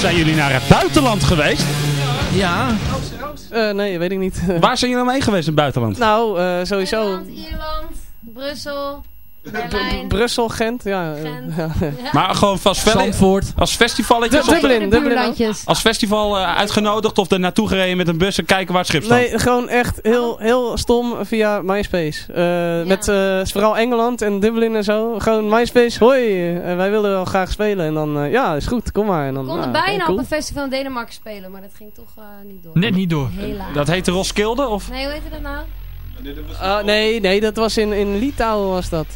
zijn jullie naar het buitenland geweest? Ja. Uh, nee, weet ik niet. Waar zijn jullie nou mee geweest in het buitenland? Nou, uh, sowieso... Nederland, Ierland, Brussel... Brussel, Gent, ja. Gent. ja. Maar gewoon als, Zandvoort. als festivalletjes? De, Dublin, Dublin Als festival uh, uitgenodigd of er naartoe gereden met een bus en kijken waar het schip staat? Nee, gewoon echt heel, heel stom via MySpace. Uh, ja. Met uh, vooral Engeland en Dublin en zo. Gewoon MySpace, hoi, wij willen wel graag spelen. En dan, ja, is goed, kom maar. En dan, We konden bijna cool. op een festival in Denemarken spelen, maar dat ging toch niet door. Net niet door. Helaas. Dat heette Roskilde? Of? Nee, hoe heette dat nou? Uh, nee, nee, dat was in, in Litouwen was dat.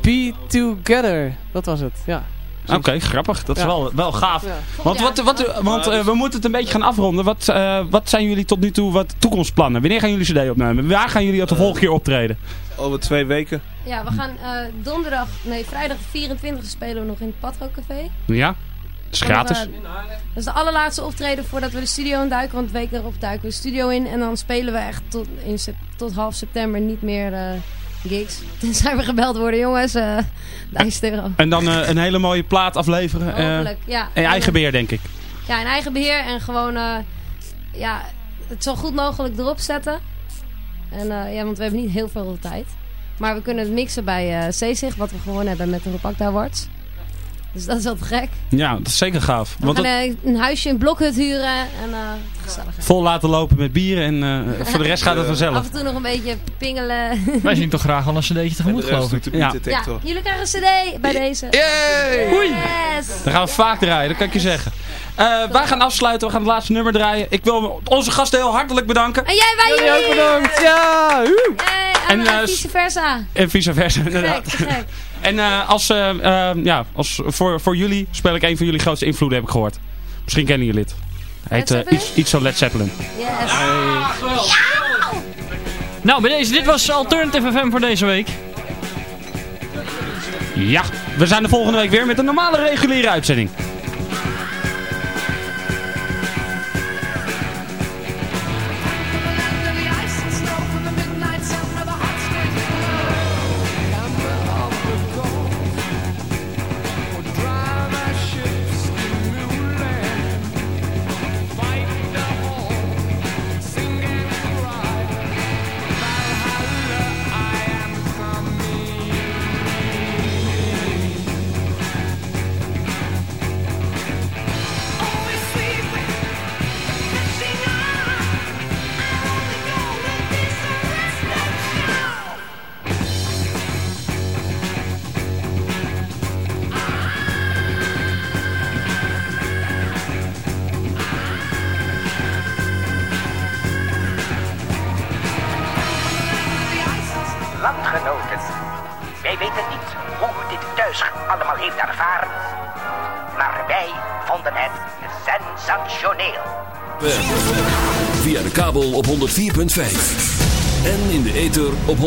Be Together, dat was het, ja. Oké, okay, grappig. Dat is Ja. wel, wel gaaf. Ja. Want, wat, wat, want uh, we moeten het een beetje gaan afronden. Wat, uh, wat zijn jullie tot nu toe wat toekomstplannen? Wanneer gaan jullie cd opnemen? Waar gaan jullie de volgende keer optreden? Over twee weken. Ja, we gaan uh, donderdag, nee vrijdag 24 spelen we nog in het Patro Café. Ja, is gratis. We, dat is de allerlaatste optreden voordat we de studio induiken. Want de week erop duiken we de studio in. En dan spelen we echt tot, in, tot half september niet meer gigs. Tenzij we gebeld worden, jongens. Uh, 1000 euro. En dan uh, een hele mooie plaat afleveren. Hopelijk, uh, ja. En eigen beheer, denk ik. Ja, in eigen beheer. En gewoon uh, ja, het zo goed mogelijk erop zetten. En ja, want we hebben niet heel veel tijd. Maar we kunnen het mixen bij uh, wat we gewonnen hebben met de Ropak Awards. Dus dat is wel te gek. Ja, dat is zeker gaaf. We gaan dat... een huisje in Blokhut huren en uh, gezellig. Vol laten lopen met bier en uh, voor de rest gaat het vanzelf. Af en toe nog een beetje pingelen. Wij zien toch graag al een cd'tje tegemoet, geloof ik. Ja. ja, jullie krijgen een cd bij deze. Yay! Oei! Yes! Dan gaan we vaak draaien, dat kan ik je zeggen. Uh, wij gaan afsluiten, we gaan het laatste nummer draaien. Ik wil onze gasten heel hartelijk bedanken. En jij, wij jullie. ook bedankt, ja! En, en vice versa. En vice versa, inderdaad. Gek, gek. En uh, als, uh, uh, ja, als voor, voor jullie speel ik een van jullie grootste invloeden, heb ik gehoord. Misschien kennen jullie het. Heet iets, iets zo Led Zeppelin. Yes. Ja, geweldig. Nou, bij deze, dit was Alternative FM voor deze week. Ja, we zijn de volgende week weer met een normale reguliere uitzending. 104.5. En in de ether op 106.9.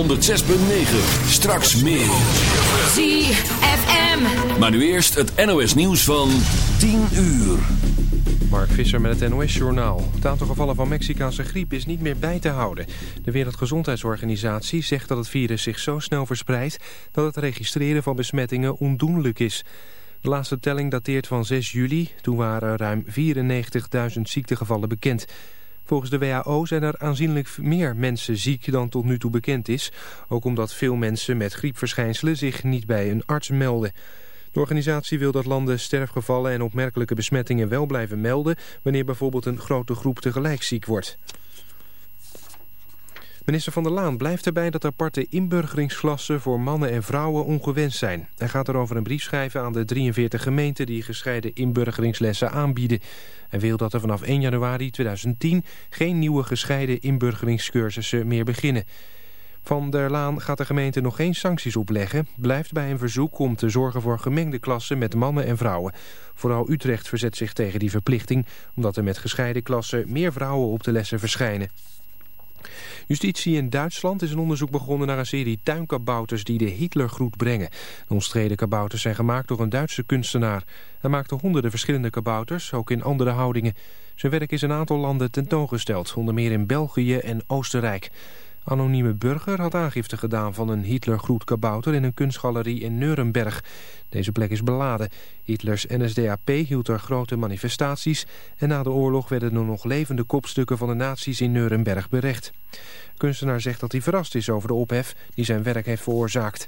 Straks meer. ZFM. Maar nu eerst het NOS nieuws van 10 uur. Mark Visser met het NOS-journaal. Het aantal gevallen van Mexicaanse griep is niet meer bij te houden. De Wereldgezondheidsorganisatie zegt dat het virus zich zo snel verspreidt... dat het registreren van besmettingen ondoenlijk is. De laatste telling dateert van 6 juli. Toen waren ruim 94.000 ziektegevallen bekend. Volgens de WHO zijn er aanzienlijk meer mensen ziek dan tot nu toe bekend is. Ook omdat veel mensen met griepverschijnselen zich niet bij een arts melden. De organisatie wil dat landen sterfgevallen en opmerkelijke besmettingen wel blijven melden... wanneer bijvoorbeeld een grote groep tegelijk ziek wordt. Minister Van der Laan blijft erbij dat aparte inburgeringsklassen voor mannen en vrouwen ongewenst zijn. Hij gaat erover een brief schrijven aan de 43 gemeenten die gescheiden inburgeringslessen aanbieden. Hij wil dat er vanaf 1 januari 2010 geen nieuwe gescheiden inburgeringscursussen meer beginnen. Van der Laan gaat de gemeente nog geen sancties opleggen. Blijft bij een verzoek om te zorgen voor gemengde klassen met mannen en vrouwen. Vooral Utrecht verzet zich tegen die verplichting... omdat er met gescheiden klassen meer vrouwen op de lessen verschijnen. Justitie in Duitsland is een onderzoek begonnen naar een serie tuinkabouters die de Hitlergroet brengen. De omstreden kabouters zijn gemaakt door een Duitse kunstenaar. Hij maakte honderden verschillende kabouters, ook in andere houdingen. Zijn werk is in een aantal landen tentoongesteld, onder meer in België en Oostenrijk. Anonieme burger had aangifte gedaan van een Hitlergroet kabouter in een kunstgalerie in Nuremberg. Deze plek is beladen. Hitlers NSDAP hield er grote manifestaties en na de oorlog werden er nog levende kopstukken van de nazi's in Nuremberg berecht. De kunstenaar zegt dat hij verrast is over de ophef die zijn werk heeft veroorzaakt.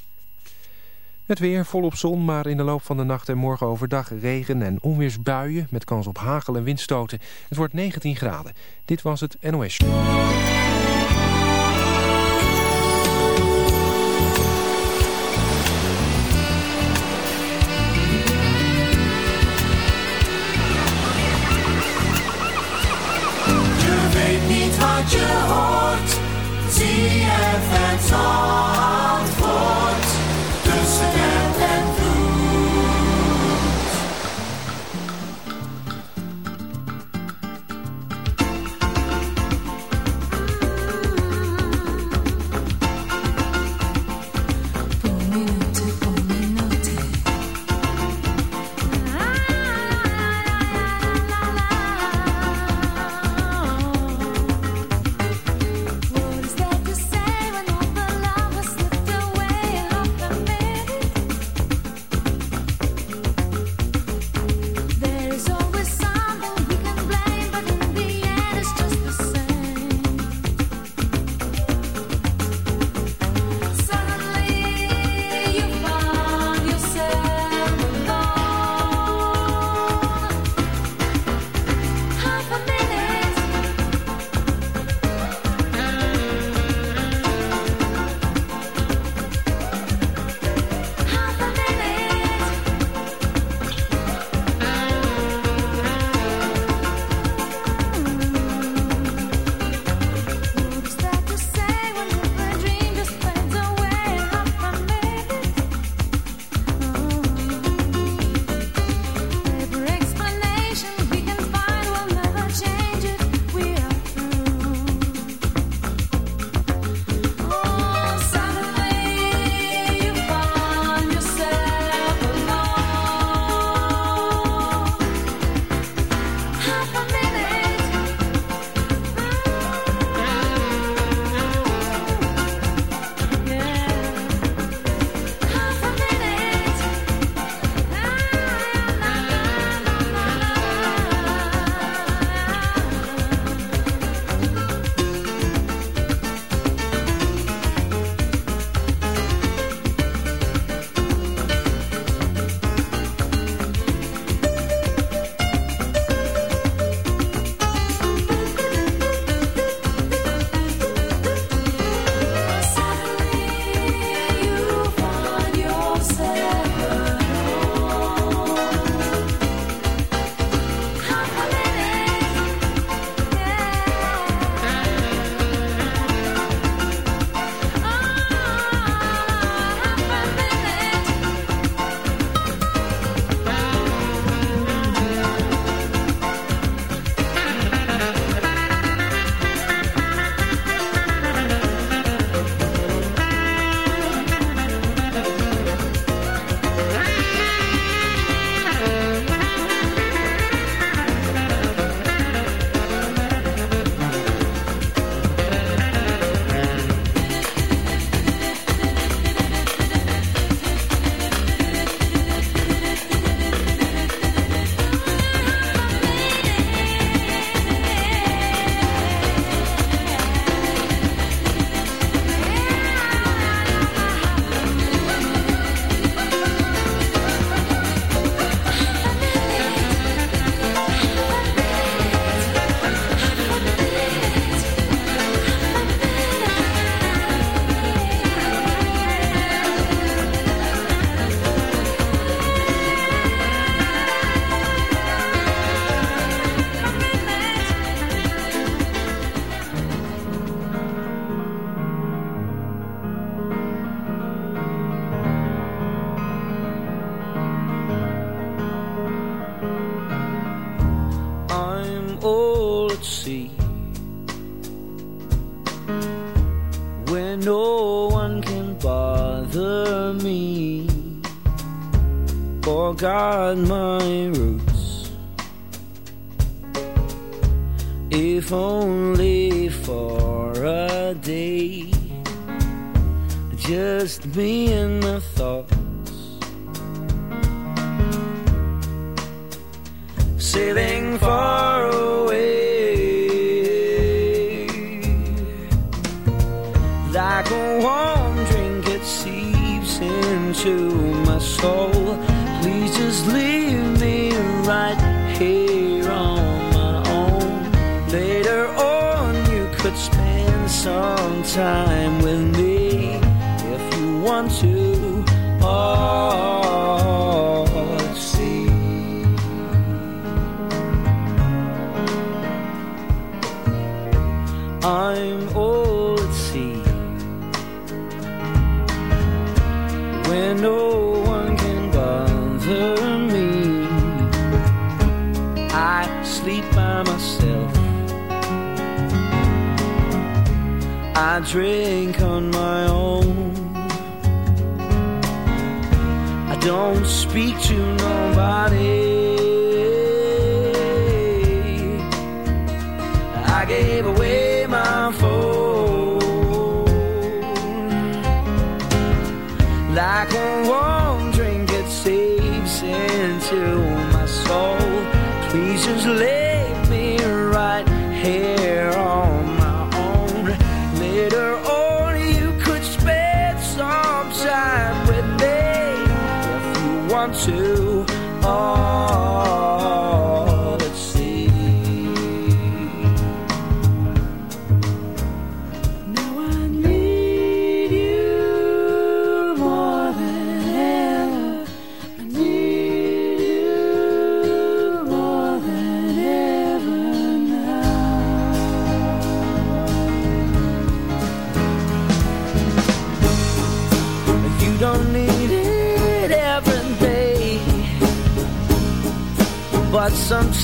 Het weer volop zon, maar in de loop van de nacht en morgen overdag regen en onweersbuien met kans op hagel en windstoten. Het wordt 19 graden. Dit was het NOS.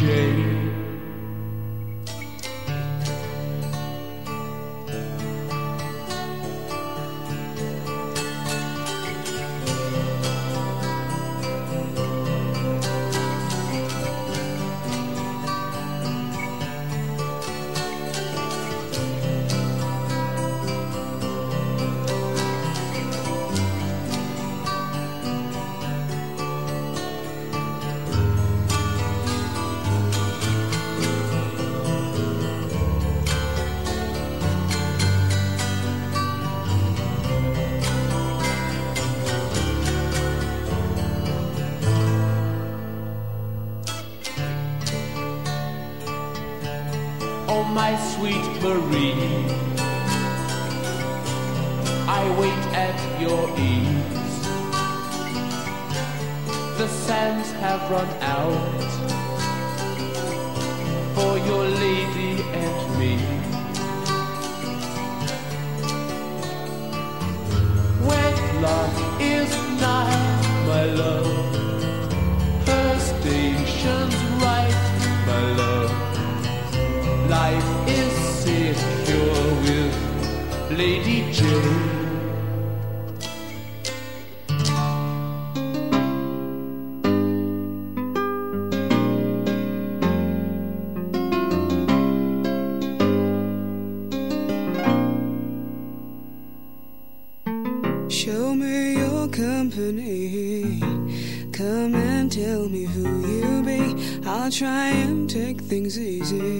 shade. Lady J, Show me your company. Come and tell me who you be. I'll try and take things easy.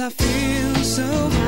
I feel so high.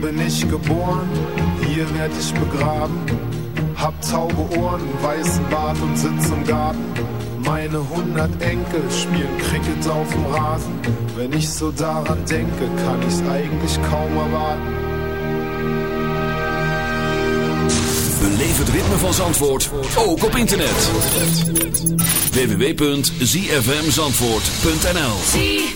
bin ich geboren, hier werd ich begraben. Hab taube Ohren, weißen Bart und sitz im Garten. Meine hundert Enkel spielen Cricket auf dem Rasen. Wenn ich so daran denke, kann ich's eigentlich kaum erwarten. Beleef het ritme van Zandvoort, ook op internet. www.zfmzandvoort.nl